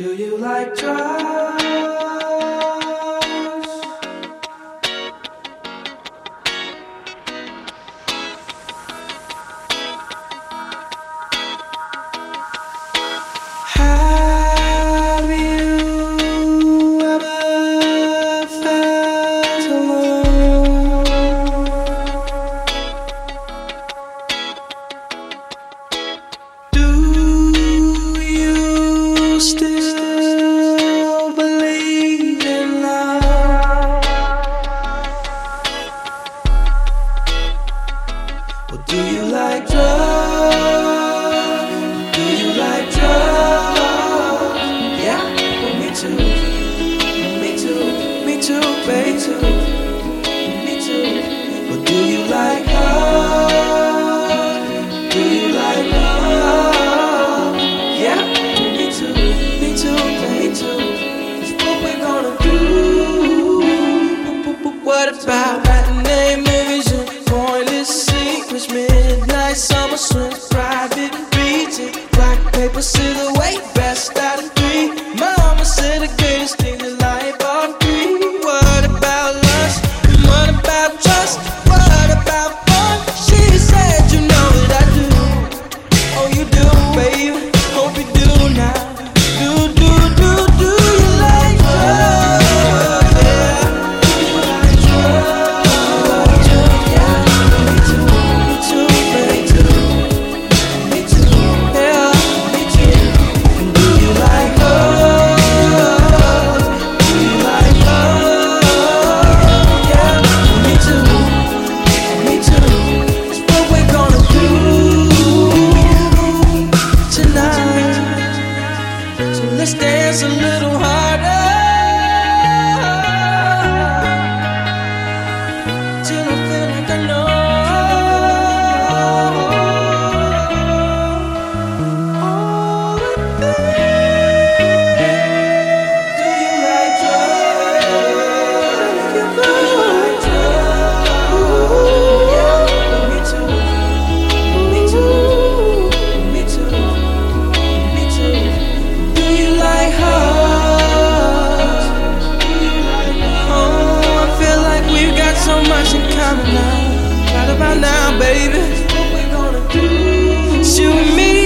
Do you like drugs? Do you like drugs? Do you like drugs? Yeah, well, me too. Me too, me too, baby too. Me too. Well, do you like her? Do you like love? Yeah, me too, me too, baby too. It's what we're gonna do. What about right now? see of a little action coming. Right about now, baby. What we gonna do? Shoot me.